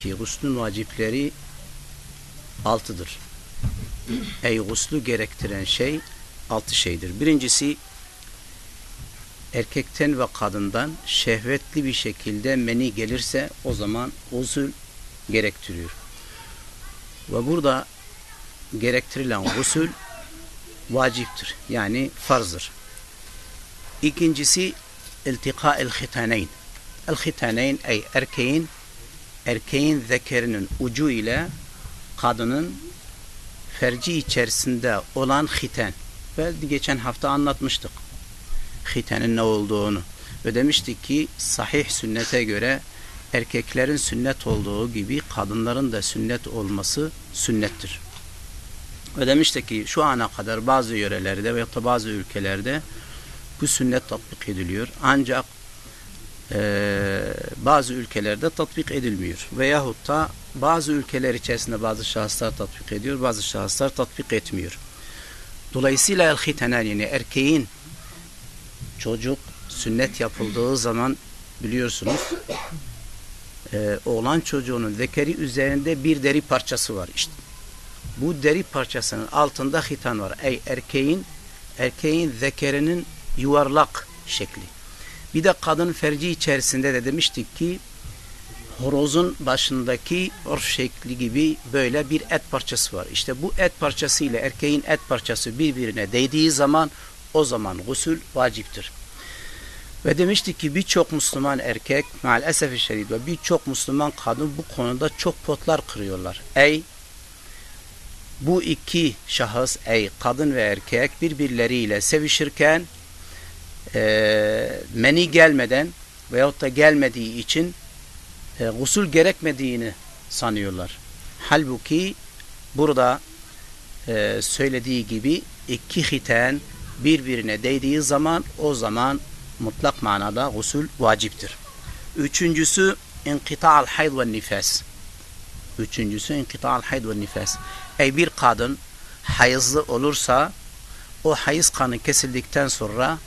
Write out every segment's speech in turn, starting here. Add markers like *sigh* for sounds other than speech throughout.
ki guslün vacipleri altıdır. Ey guslu gerektiren şey altı şeydir. Birincisi erkekten ve kadından şehvetli bir şekilde meni gelirse o zaman usul gerektiriyor. Ve burada gerektirilen usul vaciptir. Yani farzdır. İkincisi iltika el hitaneyn. El hitaneyn ey erkeğin erkeğin zekerinin ucu ile kadının ferci içerisinde olan hiten. Ve geçen hafta anlatmıştık. Hitenin ne olduğunu. Ve demiştik ki sahih sünnete göre erkeklerin sünnet olduğu gibi kadınların da sünnet olması sünnettir. Ve demiştik ki şu ana kadar bazı yörelerde da bazı ülkelerde bu sünnet tatbik ediliyor. Ancak e, bazı ülkelerde tatbik edilmiyor. Veyahut da bazı ülkeler içerisinde bazı şahıslar tatbik ediyor, bazı şahıslar tatbik etmiyor. Dolayısıyla el-hitenen yani erkeğin çocuk sünnet yapıldığı zaman biliyorsunuz e, oğlan çocuğunun zekeri üzerinde bir deri parçası var işte. Bu deri parçasının altında hitan var. Ey erkeğin erkeğin zekerinin yuvarlak şekli. Bir de kadın ferci içerisinde de demiştik ki horozun başındaki orf şekli gibi böyle bir et parçası var. İşte bu et parçası ile erkeğin et parçası birbirine değdiği zaman o zaman gusül vaciptir. Ve demiştik ki birçok Müslüman erkek maalesef şerid ve birçok Müslüman kadın bu konuda çok potlar kırıyorlar. Ey bu iki şahıs ey kadın ve erkek birbirleriyle sevişirken e, meni gelmeden veyahut da gelmediği için e, gusül gerekmediğini sanıyorlar. Halbuki burada e, söylediği gibi iki hiten birbirine değdiği zaman o zaman mutlak manada gusül vaciptir. Üçüncüsü inkita'al hayd ve nifas. Üçüncüsü inkita'al hayd ve nifas. Ey bir kadın hayızlı olursa o hayız kanı kesildikten sonra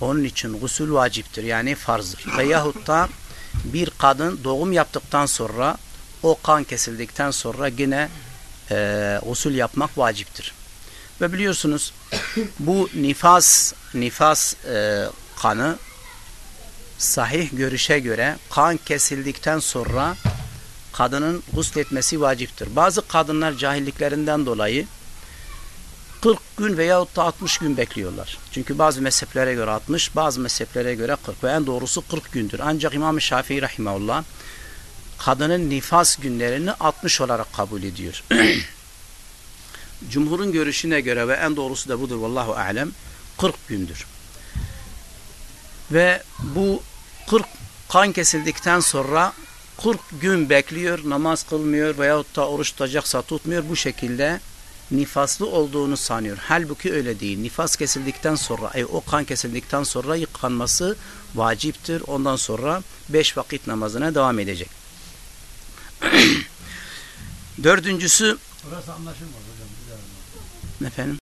onun için gusül vaciptir. Yani farzdır. Veyahut da bir kadın doğum yaptıktan sonra o kan kesildikten sonra yine e, usul yapmak vaciptir. Ve biliyorsunuz bu nifas nifas e, kanı sahih görüşe göre kan kesildikten sonra kadının gusletmesi vaciptir. Bazı kadınlar cahilliklerinden dolayı 40 gün veyahut da 60 gün bekliyorlar. Çünkü bazı mezheplere göre 60, bazı mezheplere göre 40 ve en doğrusu 40 gündür. Ancak İmam-ı Şafii Rahimahullah kadının nifas günlerini 60 olarak kabul ediyor. *clears throat* Cumhurun görüşüne göre ve en doğrusu da budur vallahu alem 40 gündür. Ve bu 40 kan kesildikten sonra 40 gün bekliyor, namaz kılmıyor veyahut da oruç tutacaksa tutmuyor. Bu şekilde nifaslı olduğunu sanıyor. Halbuki öyle değil. Nifas kesildikten sonra, ay o kan kesildikten sonra yıkanması vaciptir. Ondan sonra beş vakit namazına devam edecek. *clears throat* Dördüncüsü Orası anlaşılmaz hocam. efendim